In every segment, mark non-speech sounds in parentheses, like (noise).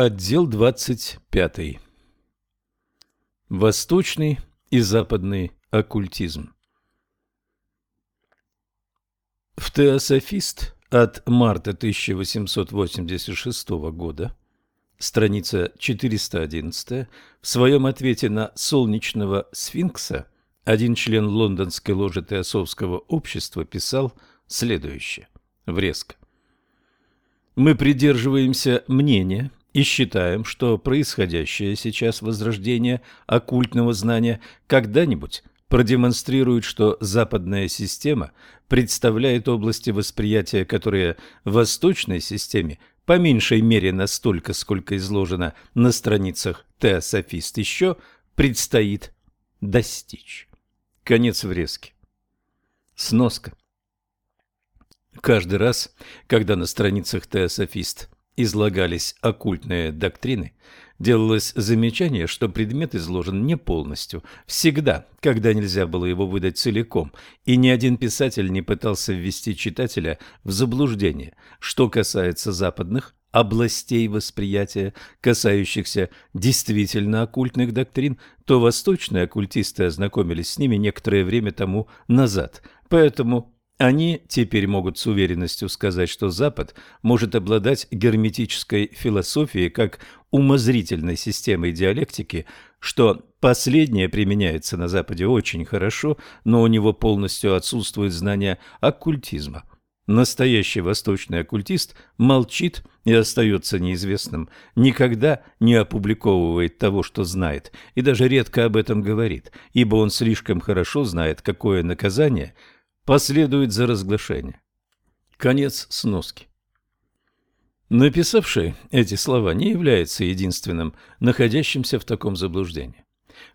Отдел 25. Восточный и западный оккультизм. В «Теософист» от марта 1886 года, страница 411, в своем ответе на «Солнечного сфинкса» один член лондонской ложи Теософского общества писал следующее, врезко. «Мы придерживаемся мнения» и считаем, что происходящее сейчас возрождение оккультного знания когда-нибудь продемонстрирует, что западная система представляет области восприятия, которые в восточной системе по меньшей мере настолько, сколько изложено на страницах Теософист, еще предстоит достичь. Конец врезки. Сноска. Каждый раз, когда на страницах Теософист излагались оккультные доктрины, делалось замечание, что предмет изложен не полностью, всегда, когда нельзя было его выдать целиком, и ни один писатель не пытался ввести читателя в заблуждение. Что касается западных областей восприятия, касающихся действительно оккультных доктрин, то восточные оккультисты ознакомились с ними некоторое время тому назад, поэтому они теперь могут с уверенностью сказать, что Запад может обладать герметической философией как умозрительной системой диалектики, что последнее применяется на Западе очень хорошо, но у него полностью отсутствует знание оккультизма. Настоящий восточный оккультист молчит и остается неизвестным, никогда не опубликовывает того, что знает, и даже редко об этом говорит, ибо он слишком хорошо знает, какое наказание – последует за разглашение. Конец сноски. Написавший эти слова не является единственным, находящимся в таком заблуждении.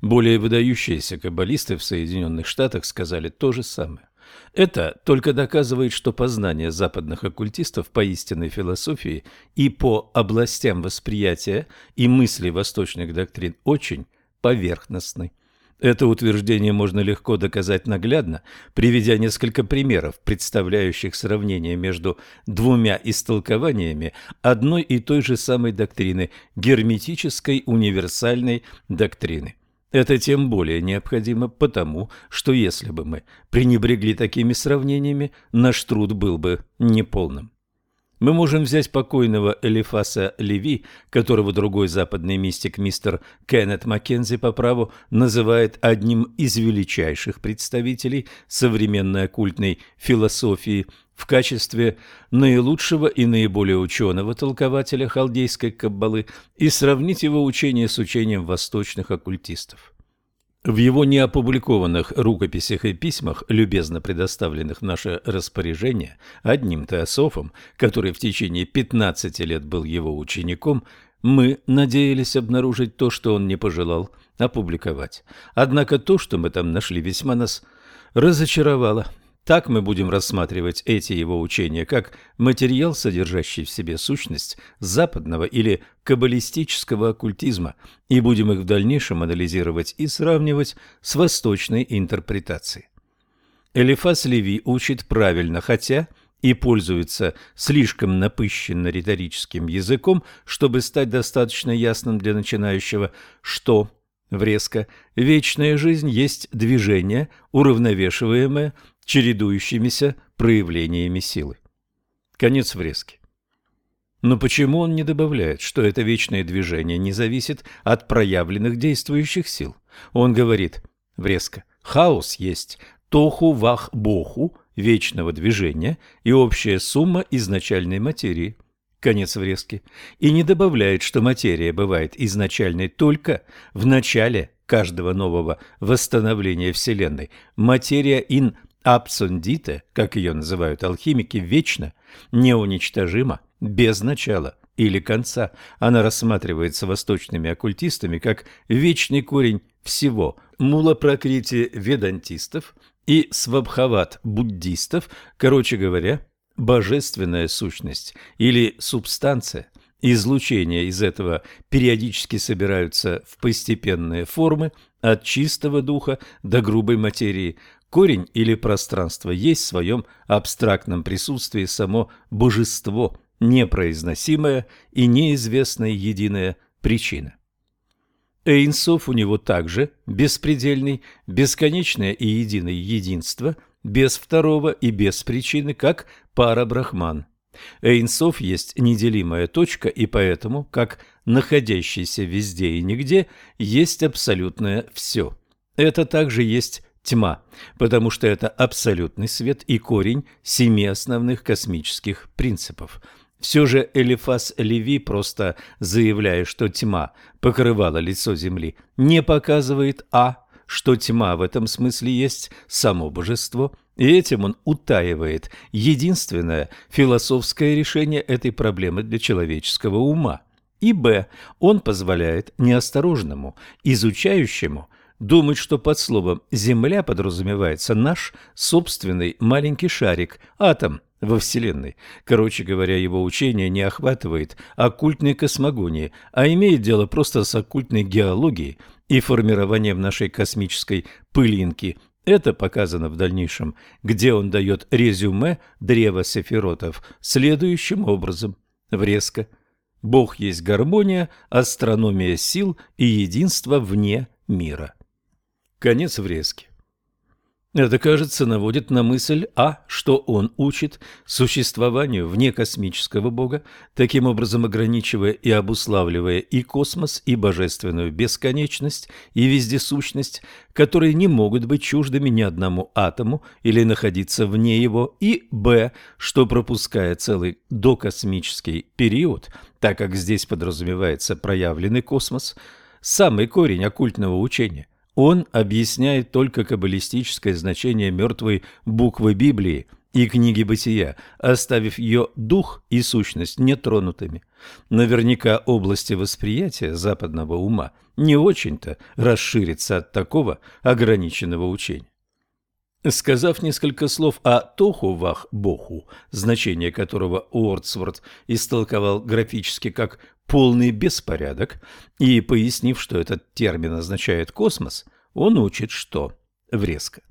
Более выдающиеся каббалисты в Соединенных Штатах сказали то же самое. Это только доказывает, что познание западных оккультистов по истинной философии и по областям восприятия и мысли восточных доктрин очень поверхностны. Это утверждение можно легко доказать наглядно, приведя несколько примеров, представляющих сравнение между двумя истолкованиями одной и той же самой доктрины – герметической универсальной доктрины. Это тем более необходимо потому, что если бы мы пренебрегли такими сравнениями, наш труд был бы неполным. Мы можем взять покойного Элифаса Леви, которого другой западный мистик мистер Кеннет Маккензи по праву называет одним из величайших представителей современной оккультной философии в качестве наилучшего и наиболее ученого толкователя халдейской каббалы и сравнить его учение с учением восточных оккультистов. В его неопубликованных рукописях и письмах, любезно предоставленных в наше распоряжение одним теософом, который в течение 15 лет был его учеником, мы надеялись обнаружить то, что он не пожелал опубликовать. Однако то, что мы там нашли, весьма нас разочаровало. Так мы будем рассматривать эти его учения как материал, содержащий в себе сущность западного или каббалистического оккультизма, и будем их в дальнейшем анализировать и сравнивать с восточной интерпретацией. Элифас Леви учит правильно, хотя и пользуется слишком напыщенно-риторическим языком, чтобы стать достаточно ясным для начинающего, что врезко вечная жизнь есть движение, уравновешиваемое чередующимися проявлениями силы. Конец врезки. Но почему он не добавляет, что это вечное движение не зависит от проявленных действующих сил? Он говорит, врезко, хаос есть тоху-вах-боху вечного движения и общая сумма изначальной материи. Конец врезки. И не добавляет, что материя бывает изначальной только в начале каждого нового восстановления Вселенной. Материя ин Абсондита, как ее называют алхимики, вечно, неуничтожима, без начала или конца. Она рассматривается восточными оккультистами как вечный корень всего мула-прокрити ведантистов и свабхават буддистов, короче говоря, божественная сущность или субстанция. Излучения из этого периодически собираются в постепенные формы от чистого духа до грубой материи, Корень или пространство есть в своем абстрактном присутствии само божество, непроизносимая и неизвестная единая причина. Эйнсов у него также беспредельный, бесконечное и единое единство, без второго и без причины, как пара Брахман. Эйнсов есть неделимая точка, и поэтому, как находящийся везде и нигде, есть абсолютное все. Это также есть тьма, потому что это абсолютный свет и корень семи основных космических принципов – все же Элифас Леви, просто заявляя, что тьма покрывала лицо Земли, не показывает а, что тьма в этом смысле есть само божество, и этим он утаивает единственное философское решение этой проблемы для человеческого ума. И б, он позволяет неосторожному, изучающему думать, что под словом «Земля» подразумевается наш собственный маленький шарик, атом – во Вселенной. Короче говоря, его учение не охватывает оккультной космогонии, а имеет дело просто с оккультной геологией и формированием нашей космической пылинки. Это показано в дальнейшем, где он дает резюме древа сефиротов следующим образом. Врезка. Бог есть гармония, астрономия сил и единство вне мира. Конец врезки. Это, кажется, наводит на мысль А, что он учит существованию вне космического Бога, таким образом ограничивая и обуславливая и космос, и божественную бесконечность, и вездесущность, которые не могут быть чуждыми ни одному атому или находиться вне его, и Б, что пропуская целый докосмический период, так как здесь подразумевается проявленный космос, самый корень оккультного учения, он объясняет только каббалистическое значение мертвой буквы Библии и книги Бытия, оставив ее дух и сущность нетронутыми. Наверняка области восприятия западного ума не очень-то расширятся от такого ограниченного учения. Сказав несколько слов о Тоху-Вах-Боху, значение которого Уордсворт истолковал графически как «полный беспорядок», и пояснив, что этот термин означает «космос», он учит, что врезко.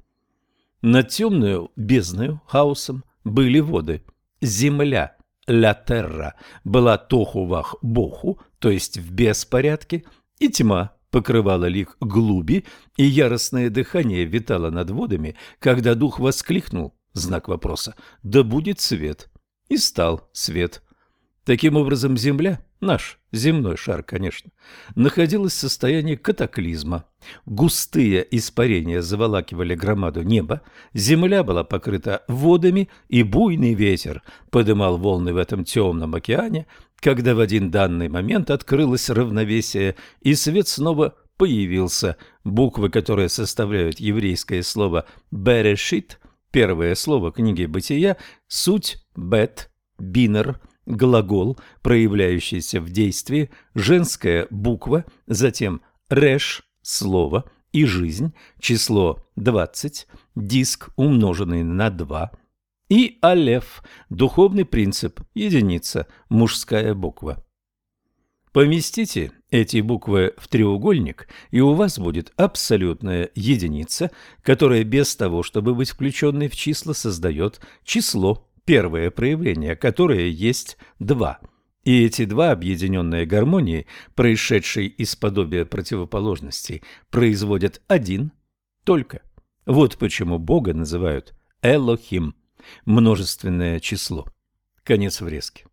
Над темную бездною, хаосом, были воды. Земля, ля терра, была Тоху-Вах-Боху, то есть в беспорядке, и тьма, покрывало лик глуби, и яростное дыхание витало над водами, когда дух воскликнул, знак вопроса, «Да будет свет!» И стал свет. Таким образом, Земля, наш земной шар, конечно, находилась в состоянии катаклизма. Густые испарения заволакивали громаду неба, земля была покрыта водами, и буйный ветер подымал волны в этом темном океане, когда в один данный момент открылось равновесие, и свет снова появился. Буквы, которые составляют еврейское слово «берешит», первое слово книги «Бытия», суть «бет», «бинер», глагол, проявляющийся в действии, женская буква, затем «реш», слово и «жизнь», число 20, диск, умноженный на 2, и алеф – духовный принцип, единица, мужская буква. Поместите эти буквы в треугольник, и у вас будет абсолютная единица, которая без того, чтобы быть включенной в числа, создает число, первое проявление, которое есть 2. И эти два, объединенные гармонией, происшедшей из подобия противоположностей, производят один только. Вот почему Бога называют Элохим – множественное число. Конец врезки.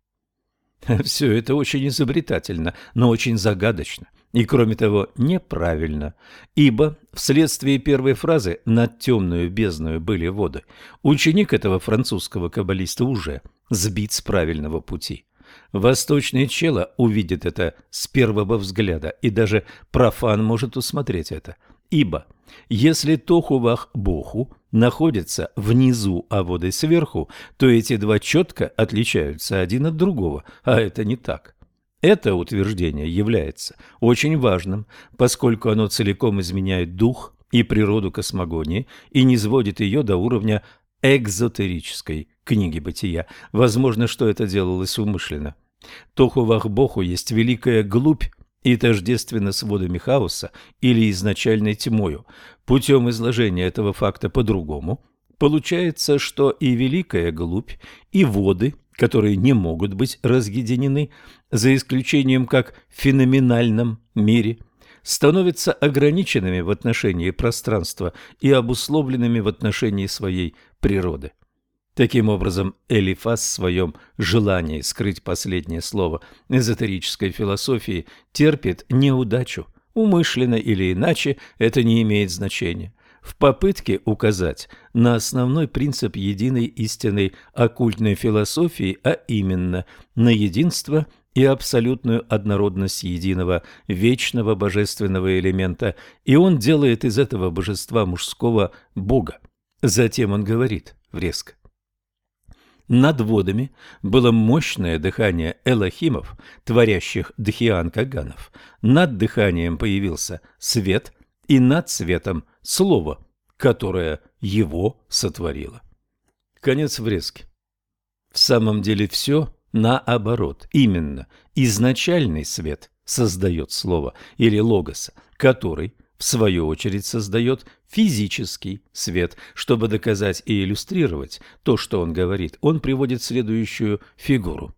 (laughs) Все это очень изобретательно, но очень загадочно и, кроме того, неправильно, ибо вследствие первой фразы «над темную бездную были воды» ученик этого французского каббалиста уже сбит с правильного пути. Восточный чело увидит это с первого взгляда, и даже профан может усмотреть это, ибо если Тохувах-Боху находятся внизу, а воды сверху, то эти два четко отличаются один от другого, а это не так. Это утверждение является очень важным, поскольку оно целиком изменяет дух и природу космогонии и не сводит ее до уровня экзотерической книги бытия. Возможно, что это делалось умышленно. Тохувах-Боху есть великая глубь и тождественно с водами хаоса или изначальной тьмою. Путем изложения этого факта по-другому, получается, что и великая глубь, и воды которые не могут быть разъединены, за исключением как в феноменальном мире, становятся ограниченными в отношении пространства и обусловленными в отношении своей природы. Таким образом, Элифас в своем желании скрыть последнее слово эзотерической философии терпит неудачу. Умышленно или иначе это не имеет значения в попытке указать на основной принцип единой истинной оккультной философии, а именно на единство и абсолютную однородность единого вечного божественного элемента, и он делает из этого божества мужского бога. Затем он говорит резко. Над водами было мощное дыхание элохимов, творящих дхиан-каганов. Над дыханием появился свет, и над светом слово, которое его сотворило. Конец врезки. В самом деле все наоборот. Именно изначальный свет создает слово или логоса, который, в свою очередь, создает физический свет. Чтобы доказать и иллюстрировать то, что он говорит, он приводит следующую фигуру.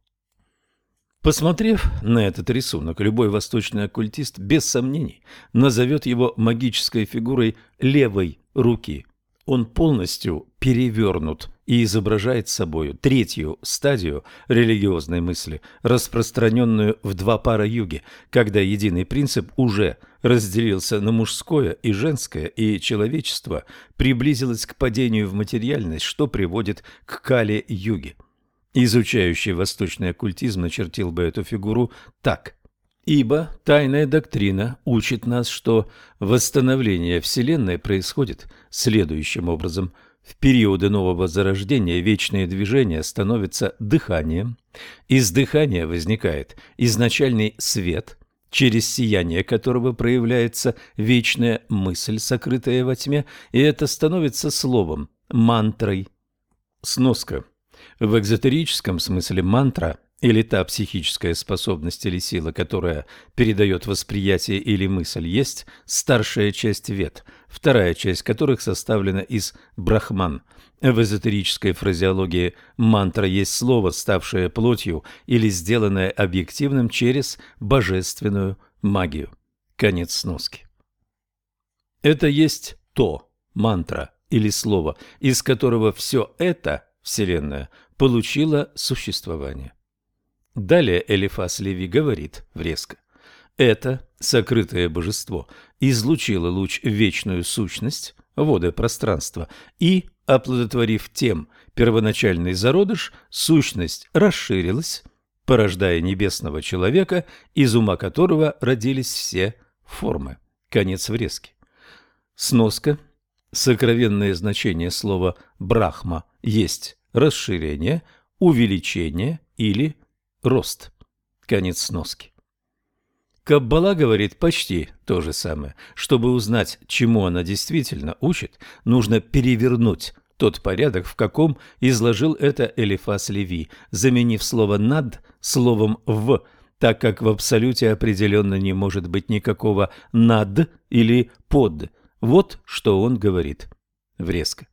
Посмотрев на этот рисунок, любой восточный оккультист без сомнений назовет его магической фигурой левой руки. Он полностью перевернут и изображает собою третью стадию религиозной мысли, распространенную в два пара юги, когда единый принцип уже разделился на мужское и женское, и человечество приблизилось к падению в материальность, что приводит к кале-юге. Изучающий восточный оккультизм начертил бы эту фигуру так. Ибо тайная доктрина учит нас, что восстановление Вселенной происходит следующим образом. В периоды нового зарождения вечное движение становится дыханием. Из дыхания возникает изначальный свет, через сияние которого проявляется вечная мысль, сокрытая во тьме, и это становится словом, мантрой. Сноска. В экзотерическом смысле мантра или та психическая способность или сила, которая передает восприятие или мысль, есть старшая часть вет, вторая часть которых составлена из брахман. В эзотерической фразеологии мантра есть слово, ставшее плотью или сделанное объективным через божественную магию. Конец сноски. Это есть то, мантра или слово, из которого все это, Вселенная, получила существование. Далее Элифас Леви говорит врезко. Это сокрытое божество излучило луч в вечную сущность, воды пространства, и, оплодотворив тем первоначальный зародыш, сущность расширилась, порождая небесного человека, из ума которого родились все формы. Конец врезки. Сноска. Сокровенное значение слова «брахма» есть расширение, увеличение или рост. Конец сноски. Каббала говорит почти то же самое. Чтобы узнать, чему она действительно учит, нужно перевернуть тот порядок, в каком изложил это Элифас Леви, заменив слово «над» словом «в», так как в абсолюте определенно не может быть никакого «над» или «под». Вот что он говорит. Врезко.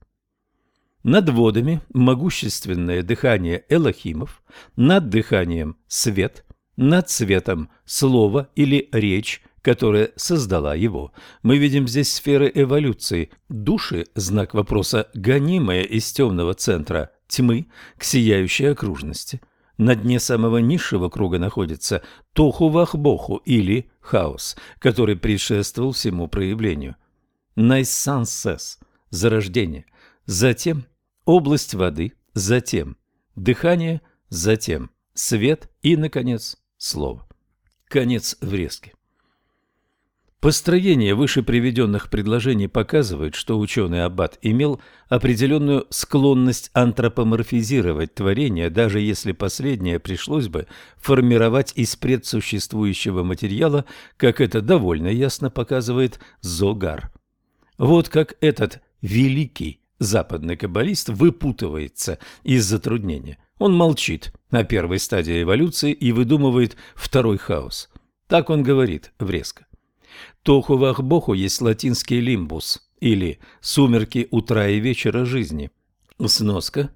Над водами могущественное дыхание элохимов, над дыханием свет, над светом слово или речь, которая создала его. Мы видим здесь сферы эволюции. Души – знак вопроса, гонимые из темного центра тьмы к сияющей окружности. На дне самого низшего круга находится Тоху-Вахбоху или хаос, который предшествовал всему проявлению. Найсансес – зарождение – затем область воды, затем дыхание, затем свет и, наконец, слово. Конец врезки. Построение выше приведенных предложений показывает, что ученый Аббат имел определенную склонность антропоморфизировать творение, даже если последнее пришлось бы формировать из предсуществующего материала, как это довольно ясно показывает Зогар. Вот как этот великий Западный каббалист выпутывается из затруднения. Он молчит на первой стадии эволюции и выдумывает второй хаос. Так он говорит врезко. Тоху вахбоху есть латинский лимбус или сумерки утра и вечера жизни. Сноска.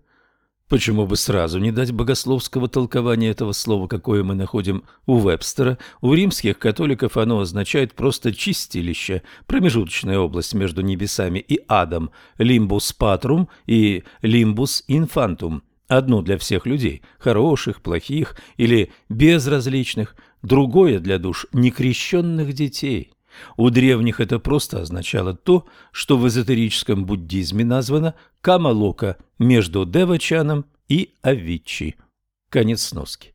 Почему бы сразу не дать богословского толкования этого слова, какое мы находим у Вебстера? У римских католиков оно означает просто чистилище, промежуточная область между небесами и адом, лимбус патрум и лимбус инфантум. Одно для всех людей, хороших, плохих или безразличных, другое для душ некрещенных детей. У древних это просто означало то, что в эзотерическом буддизме названо камалока между девачаном и авичи. Конец сноски.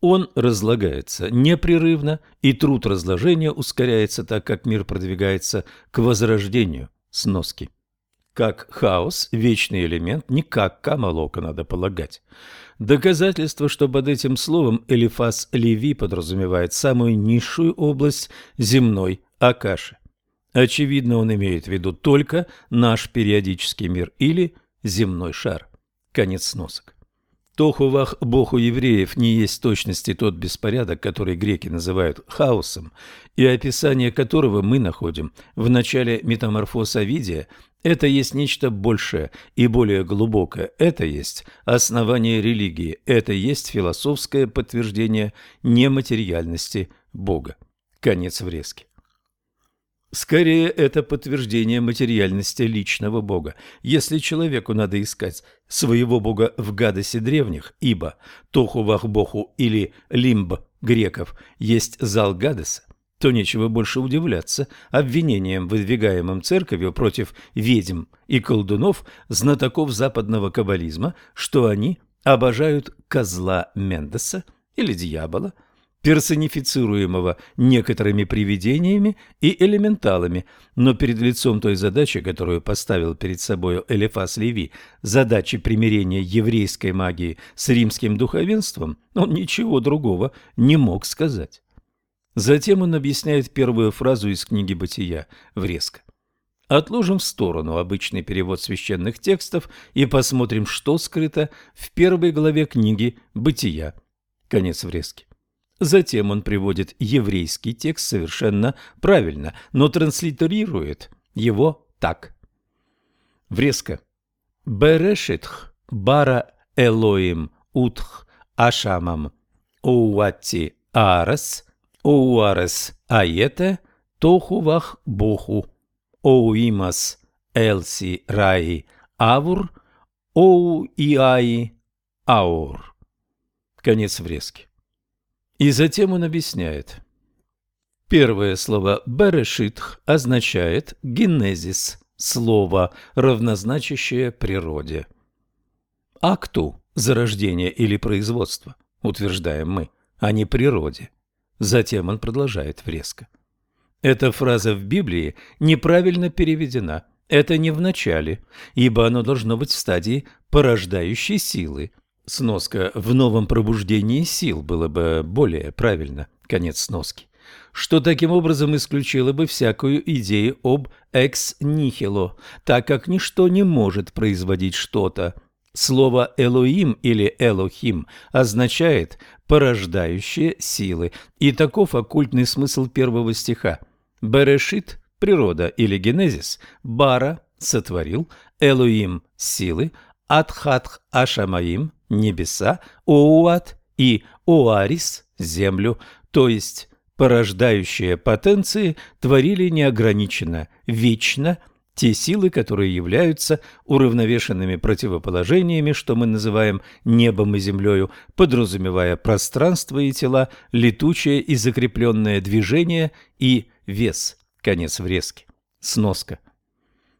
Он разлагается непрерывно, и труд разложения ускоряется так, как мир продвигается к возрождению сноски. Как хаос, вечный элемент, не как камалока, надо полагать. Доказательство, что под этим словом Элифас Леви подразумевает самую низшую область земной Акаши. Очевидно, он имеет в виду только наш периодический мир или земной шар. Конец сносок. Тохувах Богу евреев не есть точности тот беспорядок, который греки называют хаосом, и описание которого мы находим в начале метаморфоз Овидия, это есть нечто большее и более глубокое, это есть основание религии, это есть философское подтверждение нематериальности Бога. Конец врезки. Скорее, это подтверждение материальности личного Бога. Если человеку надо искать своего Бога в гадосе древних, ибо Тоху-Вахбоху или Лимб греков есть зал Гадеса, то нечего больше удивляться обвинениям, выдвигаемым церковью против ведьм и колдунов, знатоков западного каббализма, что они обожают козла Мендеса или дьявола, персонифицируемого некоторыми привидениями и элементалами, но перед лицом той задачи, которую поставил перед собой Элефас Леви, задачи примирения еврейской магии с римским духовенством, он ничего другого не мог сказать. Затем он объясняет первую фразу из книги «Бытия» врезко. Отложим в сторону обычный перевод священных текстов и посмотрим, что скрыто в первой главе книги «Бытия». Конец врезки. Затем он приводит еврейский текст совершенно правильно, но транслитерирует его так. Врезка. Берешитх бара Элоим утх ашамам оуати арас оуарес аете тохувах боху оуимас элси раи авур оу иаи аур. Конец врезки. И затем он объясняет. Первое слово «берешитх» означает «генезис», слово, равнозначащее природе. Акту – зарождение или производство, утверждаем мы, а не природе. Затем он продолжает врезко. Эта фраза в Библии неправильно переведена. Это не в начале, ибо оно должно быть в стадии порождающей силы – Сноска «в новом пробуждении сил» было бы более правильно. Конец сноски. Что таким образом исключило бы всякую идею об экс-нихило, так как ничто не может производить что-то. Слово «элоим» или «элохим» означает «порождающие силы», и таков оккультный смысл первого стиха. Берешит – природа или генезис, бара – сотворил, элоим – силы, Атхатх Ашамаим – небеса, Оуат и Оарис – землю, то есть порождающие потенции творили неограниченно, вечно те силы, которые являются уравновешенными противоположениями, что мы называем небом и землею, подразумевая пространство и тела, летучее и закрепленное движение и вес. Конец врезки. Сноска.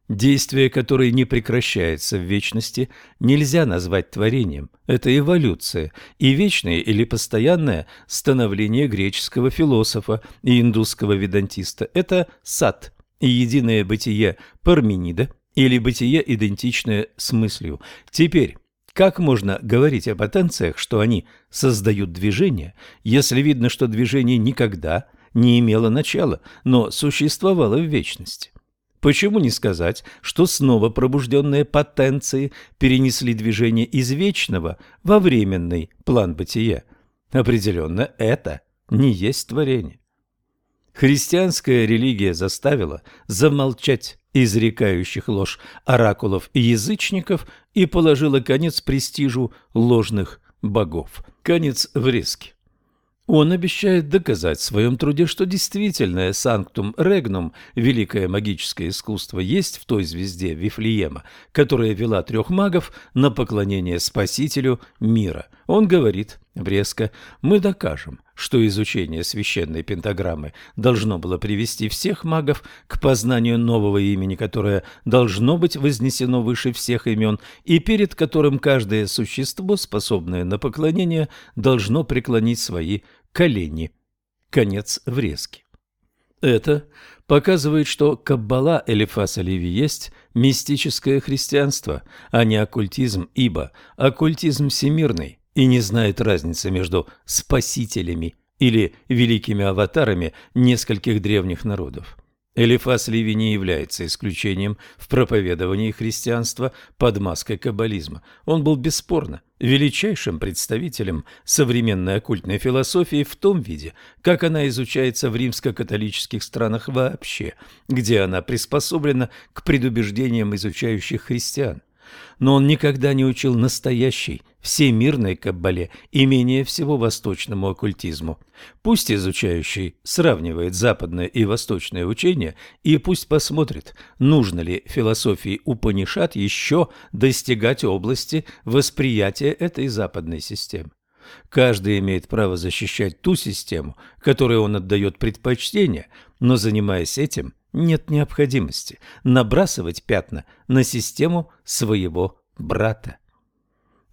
Действие, которое не прекращается в вечности, нельзя назвать творением. Это эволюция и вечное или постоянное становление греческого философа и индусского ведантиста. Это сад и единое бытие Парменида или бытие, идентичное с мыслью. Теперь, как можно говорить о потенциях, что они создают движение, если видно, что движение никогда не имело начала, но существовало в вечности? Почему не сказать, что снова пробужденные потенции перенесли движение из вечного во временный план бытия? Определенно, это не есть творение. Христианская религия заставила замолчать изрекающих ложь оракулов и язычников, и положила конец престижу ложных богов. Конец врезки. Он обещает доказать в своем труде, что действительное санктум регнум, великое магическое искусство, есть в той звезде Вифлеема, которая вела трех магов на поклонение Спасителю мира. Он говорит, Врезко, мы докажем, что изучение священной пентаграммы должно было привести всех магов к познанию нового имени, которое должно быть вознесено выше всех имен, и перед которым каждое существо, способное на поклонение, должно преклонить свои колени. Конец врезки. Это показывает, что Каббала Элифаса Ливи есть мистическое христианство, а не оккультизм, ибо оккультизм всемирный – и не знает разницы между спасителями или великими аватарами нескольких древних народов. Элифас Ливи не является исключением в проповедовании христианства под маской каббализма. Он был бесспорно величайшим представителем современной оккультной философии в том виде, как она изучается в римско-католических странах вообще, где она приспособлена к предубеждениям изучающих христиан но он никогда не учил настоящей, всемирной каббале и менее всего восточному оккультизму. Пусть изучающий сравнивает западное и восточное учение, и пусть посмотрит, нужно ли философии Упанишат еще достигать области восприятия этой западной системы. Каждый имеет право защищать ту систему, которой он отдает предпочтение, но занимаясь этим – нет необходимости набрасывать пятна на систему своего брата.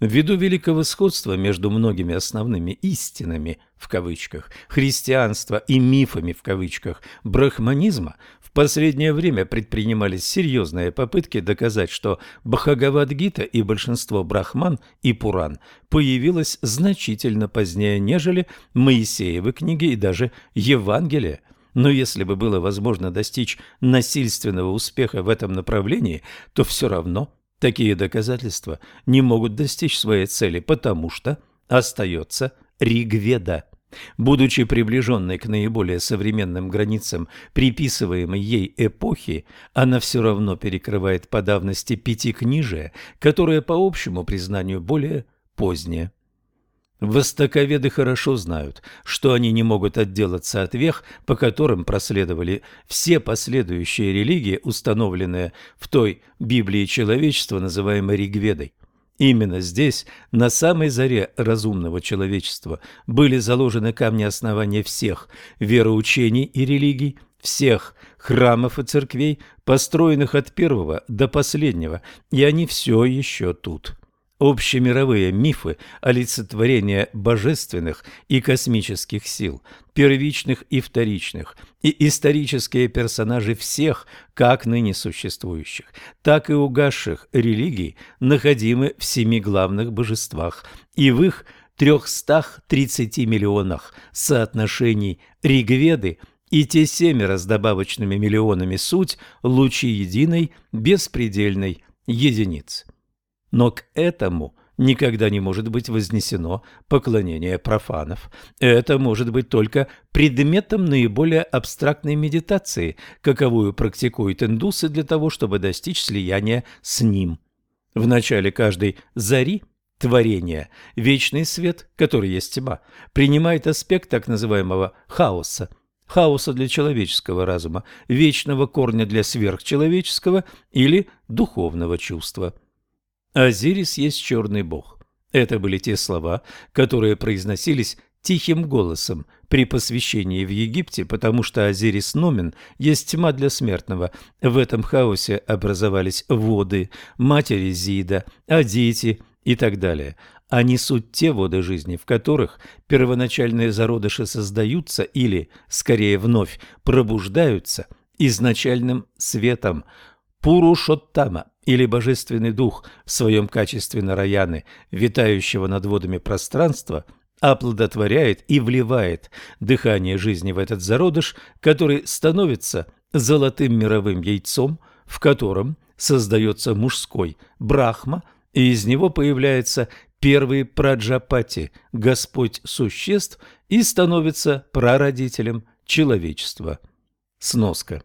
Ввиду великого сходства между многими основными «истинами» в кавычках христианства и «мифами» в кавычках брахманизма, в последнее время предпринимались серьезные попытки доказать, что Бхагавадгита и большинство брахман и пуран появилось значительно позднее, нежели Моисеевы книги и даже Евангелие – но если бы было возможно достичь насильственного успеха в этом направлении, то все равно такие доказательства не могут достичь своей цели, потому что остается Ригведа. Будучи приближенной к наиболее современным границам приписываемой ей эпохи, она все равно перекрывает по давности пятикнижие, которое по общему признанию более позднее. Востоковеды хорошо знают, что они не могут отделаться от вех, по которым проследовали все последующие религии, установленные в той Библии человечества, называемой Ригведой. Именно здесь, на самой заре разумного человечества, были заложены камни основания всех вероучений и религий, всех храмов и церквей, построенных от первого до последнего, и они все еще тут. Общемировые мифы олицетворения божественных и космических сил, первичных и вторичных, и исторические персонажи всех, как ныне существующих, так и угасших религий, находимы в семи главных божествах и в их 330 миллионах соотношений Ригведы и те семеро с добавочными миллионами суть лучи единой беспредельной единицы. Но к этому никогда не может быть вознесено поклонение профанов. Это может быть только предметом наиболее абстрактной медитации, каковую практикуют индусы для того, чтобы достичь слияния с ним. В начале каждой зари творения вечный свет, который есть тьма, принимает аспект так называемого хаоса, хаоса для человеческого разума, вечного корня для сверхчеловеческого или духовного чувства. Азирис есть черный бог. Это были те слова, которые произносились тихим голосом при посвящении в Египте, потому что Азирис Номин есть тьма для смертного. В этом хаосе образовались воды, матери Зида, Адити и так далее. Они суть те воды жизни, в которых первоначальные зародыши создаются или, скорее, вновь пробуждаются изначальным светом. Пурушоттама или Божественный Дух в своем качестве Нараяны, витающего над водами пространства, оплодотворяет и вливает дыхание жизни в этот зародыш, который становится золотым мировым яйцом, в котором создается мужской брахма, и из него появляется первый праджапати, Господь существ, и становится прародителем человечества. Сноска.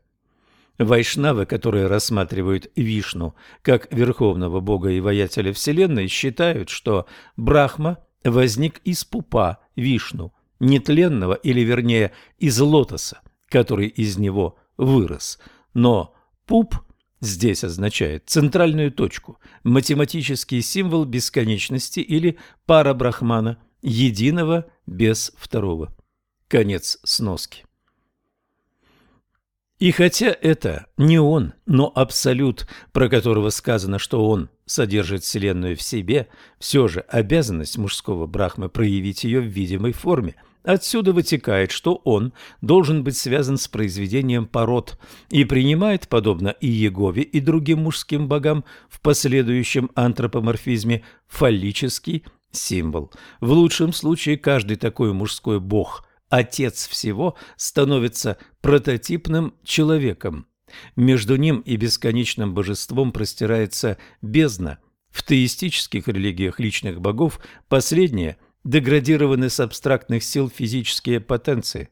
Вайшнавы, которые рассматривают Вишну как верховного бога и воятеля Вселенной, считают, что Брахма возник из пупа Вишну, нетленного или, вернее, из лотоса, который из него вырос. Но пуп здесь означает центральную точку, математический символ бесконечности или пара Брахмана, единого без второго. Конец сноски. И хотя это не он, но абсолют, про которого сказано, что он содержит Вселенную в себе, все же обязанность мужского брахмы проявить ее в видимой форме. Отсюда вытекает, что он должен быть связан с произведением пород и принимает, подобно и Егове, и другим мужским богам, в последующем антропоморфизме фаллический символ. В лучшем случае каждый такой мужской бог Отец всего становится прототипным человеком. Между ним и бесконечным божеством простирается бездна. В теистических религиях личных богов последние деградированы с абстрактных сил физические потенции.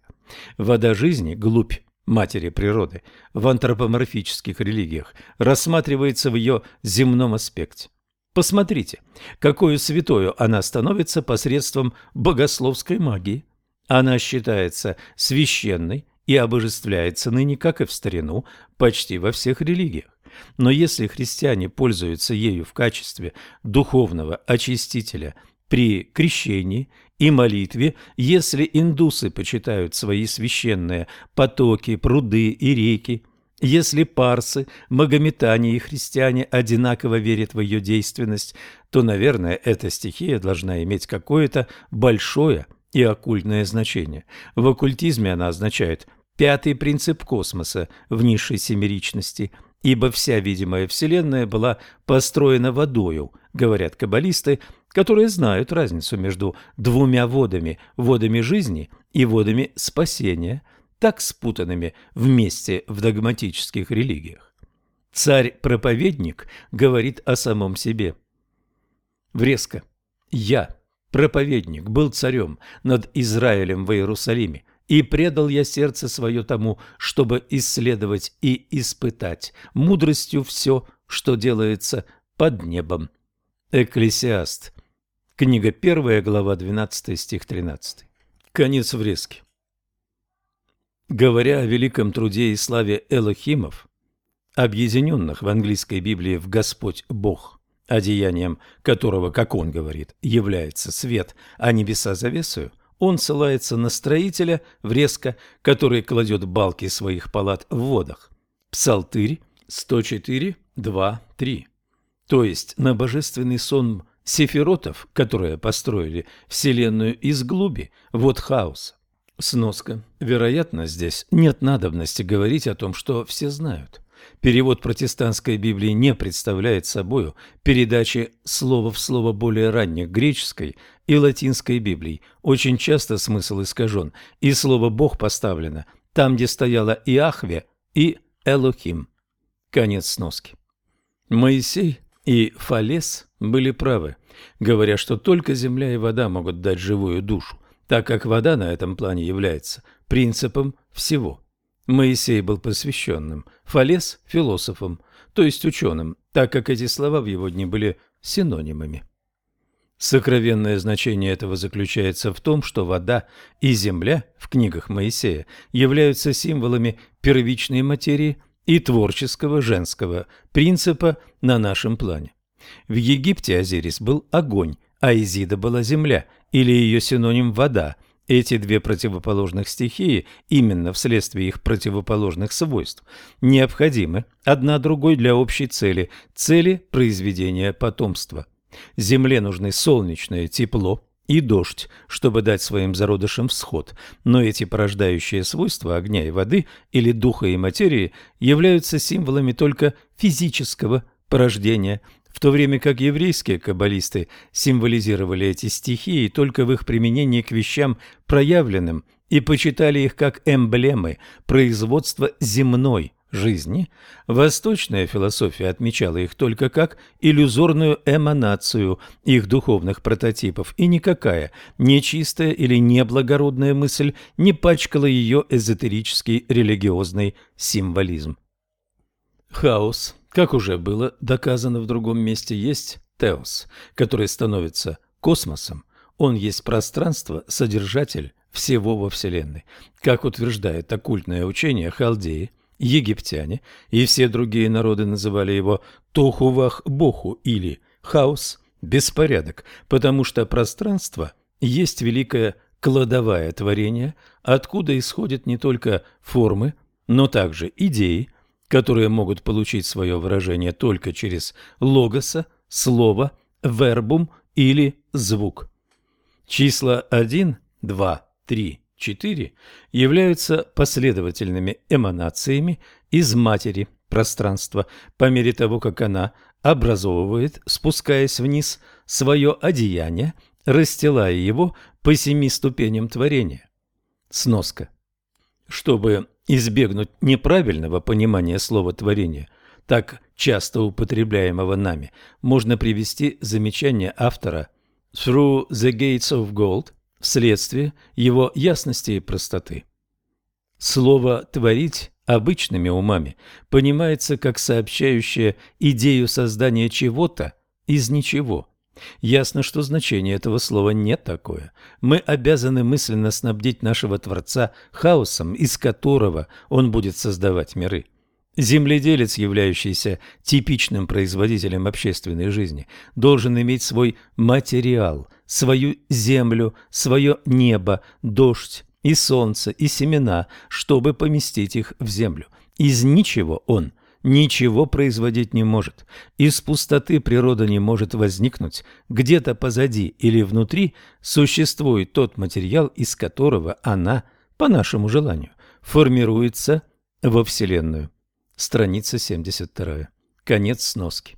Вода жизни, глубь матери природы, в антропоморфических религиях рассматривается в ее земном аспекте. Посмотрите, какую святою она становится посредством богословской магии – она считается священной и обожествляется ныне, как и в старину, почти во всех религиях. Но если христиане пользуются ею в качестве духовного очистителя при крещении и молитве, если индусы почитают свои священные потоки, пруды и реки, если парсы, магометане и христиане одинаково верят в ее действенность, то, наверное, эта стихия должна иметь какое-то большое и оккультное значение. В оккультизме она означает пятый принцип космоса в низшей семеричности, ибо вся видимая Вселенная была построена водою, говорят каббалисты, которые знают разницу между двумя водами – водами жизни и водами спасения, так спутанными вместе в догматических религиях. Царь-проповедник говорит о самом себе. Врезко. «Я проповедник, был царем над Израилем в Иерусалиме, и предал я сердце свое тому, чтобы исследовать и испытать мудростью все, что делается под небом. Экклесиаст. Книга 1, глава 12, стих 13. Конец врезки. Говоря о великом труде и славе Элохимов, объединенных в английской Библии в Господь Бог, одеянием которого, как он говорит, является свет, а небеса завесою, он ссылается на строителя врезка, который кладет балки своих палат в водах. Псалтырь 104, 2, 3. То есть на божественный сон сефиротов, которые построили Вселенную из глуби, вот хаос. Сноска. Вероятно, здесь нет надобности говорить о том, что все знают. Перевод протестантской Библии не представляет собою передачи слова в слово более ранних греческой и латинской Библий. Очень часто смысл искажен, и слово «Бог» поставлено там, где стояло Иахве и Элохим. Конец сноски. Моисей и Фалес были правы, говоря, что только земля и вода могут дать живую душу, так как вода на этом плане является принципом всего – Моисей был посвященным, Фалес – философом, то есть ученым, так как эти слова в его дни были синонимами. Сокровенное значение этого заключается в том, что вода и земля в книгах Моисея являются символами первичной материи и творческого женского принципа на нашем плане. В Египте Азирис был огонь, а Изида была земля, или ее синоним вода – эти две противоположных стихии, именно вследствие их противоположных свойств, необходимы одна другой для общей цели – цели произведения потомства. Земле нужны солнечное тепло и дождь, чтобы дать своим зародышам всход, но эти порождающие свойства огня и воды или духа и материи являются символами только физического порождения, в то время как еврейские каббалисты символизировали эти стихии только в их применении к вещам проявленным и почитали их как эмблемы производства земной жизни, восточная философия отмечала их только как иллюзорную эманацию их духовных прототипов, и никакая нечистая или неблагородная мысль не пачкала ее эзотерический религиозный символизм. Хаос, как уже было доказано в другом месте, есть теос, который становится космосом. Он есть пространство, содержатель всего во Вселенной. Как утверждает оккультное учение халдеи, египтяне и все другие народы называли его Тохувах-Боху или хаос, беспорядок, потому что пространство есть великое кладовая творения, откуда исходят не только формы, но также идеи, которые могут получить свое выражение только через логоса, слово, вербум или звук. Числа 1, 2, 3, 4 являются последовательными эманациями из матери пространства по мере того, как она образовывает, спускаясь вниз, свое одеяние, расстилая его по семи ступеням творения. Сноска. Чтобы избегнуть неправильного понимания слова «творение», так часто употребляемого нами, можно привести замечание автора «Through the gates of gold» вследствие его ясности и простоты. Слово «творить» обычными умами понимается как сообщающее идею создания чего-то из ничего – Ясно, что значение этого слова не такое. Мы обязаны мысленно снабдить нашего Творца хаосом, из которого он будет создавать миры. Земледелец, являющийся типичным производителем общественной жизни, должен иметь свой материал, свою землю, свое небо, дождь и солнце, и семена, чтобы поместить их в землю. Из ничего он – ничего производить не может. Из пустоты природа не может возникнуть. Где-то позади или внутри существует тот материал, из которого она, по нашему желанию, формируется во Вселенную. Страница 72. Конец сноски.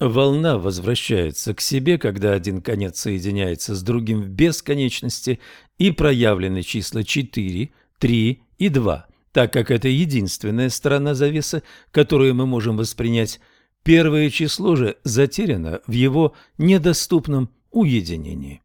Волна возвращается к себе, когда один конец соединяется с другим в бесконечности и проявлены числа 4, 3 и 2 так как это единственная сторона завесы, которую мы можем воспринять. Первое число же затеряно в его недоступном уединении.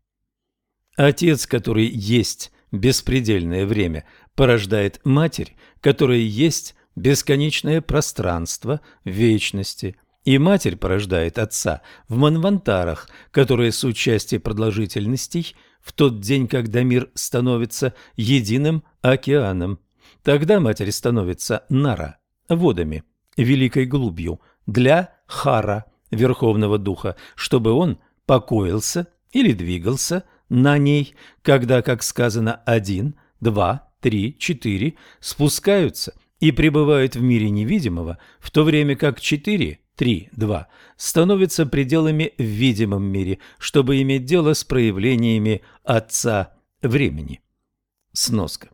Отец, который есть беспредельное время, порождает матерь, которая есть бесконечное пространство вечности, и матерь порождает отца в манвантарах, которые суть части продолжительностей в тот день, когда мир становится единым океаном. Тогда матерь становится нара, водами, великой глубью, для хара, верховного духа, чтобы он покоился или двигался на ней, когда, как сказано, один, два, три, четыре спускаются и пребывают в мире невидимого, в то время как четыре, три, два становятся пределами в видимом мире, чтобы иметь дело с проявлениями Отца времени. Сноска.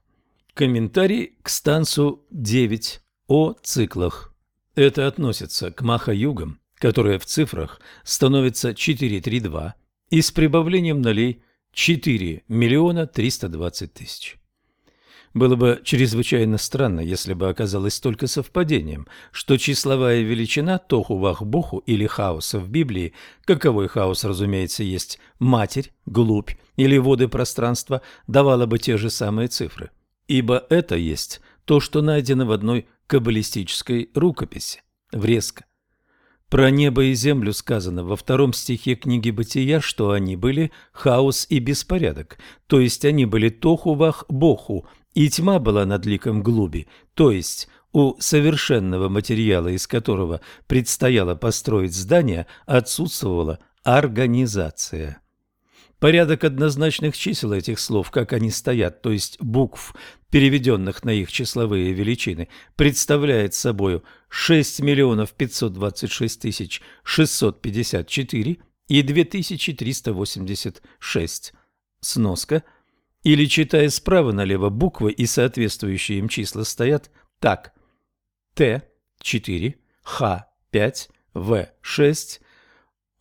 Комментарий к станцу 9 о циклах. Это относится к маха-югам, которая в цифрах становится 432 и с прибавлением нулей 4 миллиона 320 тысяч. Было бы чрезвычайно странно, если бы оказалось только совпадением, что числовая величина Тоху-Вах-Боху или хаоса в Библии, каковой хаос, разумеется, есть матерь, глубь или воды пространства, давала бы те же самые цифры ибо это есть то, что найдено в одной каббалистической рукописи, врезка. Про небо и землю сказано во втором стихе книги Бытия, что они были хаос и беспорядок, то есть они были тоху-вах-боху, и тьма была над ликом глуби, то есть у совершенного материала, из которого предстояло построить здание, отсутствовала организация. Порядок однозначных чисел этих слов, как они стоят, то есть букв, переведенных на их числовые величины, представляет собой 6 миллионов 526 тысяч 654 и 2386. Сноска. Или, читая справа налево, буквы и соответствующие им числа стоят так. Т4, Х5, В6,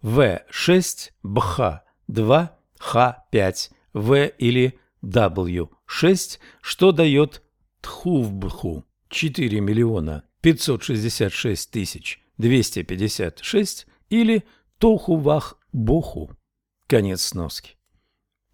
В6, БХ2, Х5, В или W6, что дает Тхувбху 4 миллиона 566 тысяч 256 или Тохувах-Боху. Конец сноски.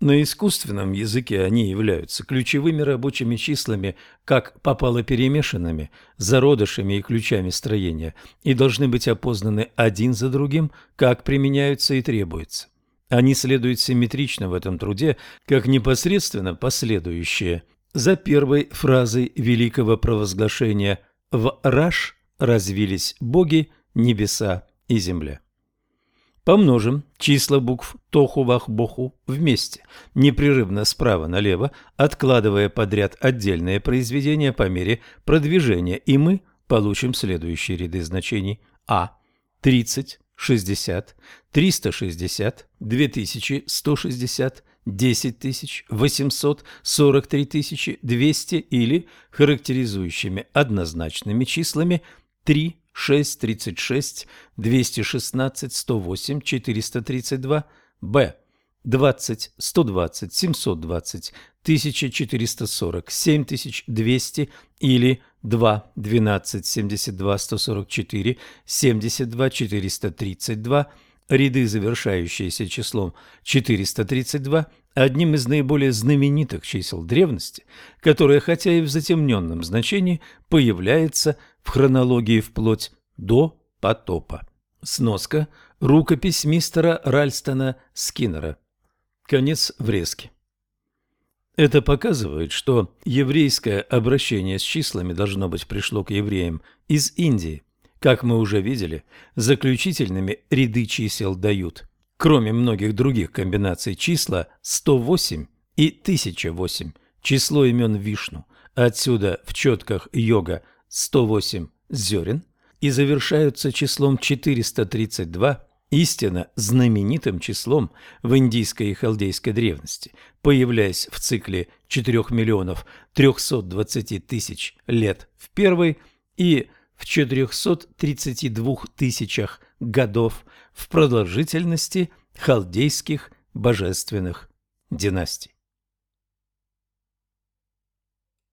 На искусственном языке они являются ключевыми рабочими числами, как попало перемешанными, зародышами и ключами строения, и должны быть опознаны один за другим, как применяются и требуются. Они следуют симметрично в этом труде, как непосредственно последующие за первой фразой великого провозглашения «В Раш развились боги, небеса и земля». Помножим числа букв Тоху-Вах-Боху вместе, непрерывно справа налево, откладывая подряд отдельные произведения по мере продвижения, и мы получим следующие ряды значений А. 30, 60, 360, 2160, 10 тысяч, 800, 43 тысячи, 200 или характеризующими однозначными числами 3, 6, 36, 216, 108, 432, Б. 20, 120, 720, 1440, 7200 или 2, 12, 72, 144, 72, 432, ряды, завершающиеся числом 432, одним из наиболее знаменитых чисел древности, которое, хотя и в затемненном значении, появляется в хронологии вплоть до потопа. Сноска. Рукопись мистера Ральстона Скиннера. Конец врезки. Это показывает, что еврейское обращение с числами должно быть пришло к евреям из Индии. Как мы уже видели, заключительными ряды чисел дают, кроме многих других комбинаций числа, 108 и 1008, число имен Вишну. Отсюда в четках йога 108 зерен и завершаются числом 432 истинно знаменитым числом в индийской и халдейской древности, появляясь в цикле 4 миллионов 320 тысяч лет в первой и в 432 тысячах годов в продолжительности халдейских божественных династий.